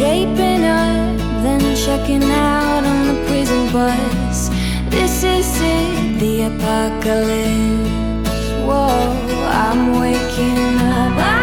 shaping up, then checking out on the prison bus. This is it, the apocalypse. Whoa, I'm waking up.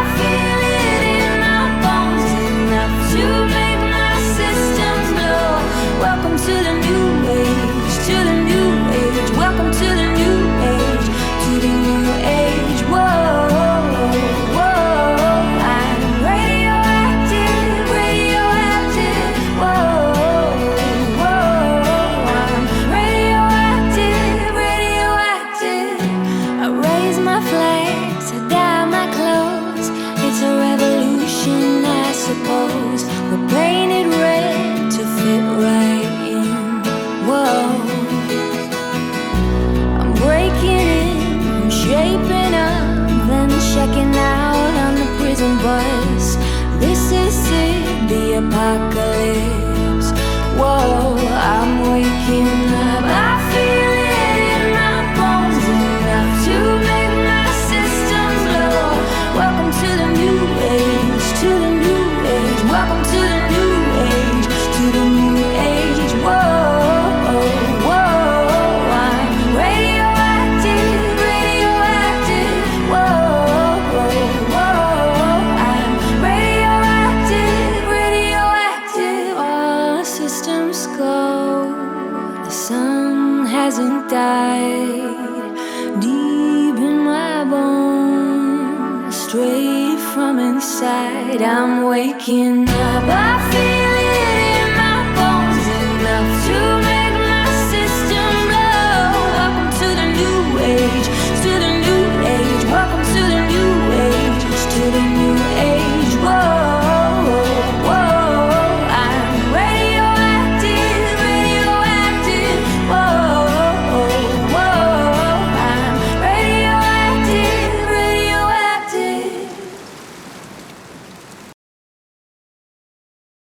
Suppose. We're painted red to fit right in. Whoa. I'm breaking in, I'm shaping up, then checking out on the prison bus. This is it, the apocalypse. Whoa, I'm waking sun hasn't died deep in my bones, straight from inside. I'm waking up.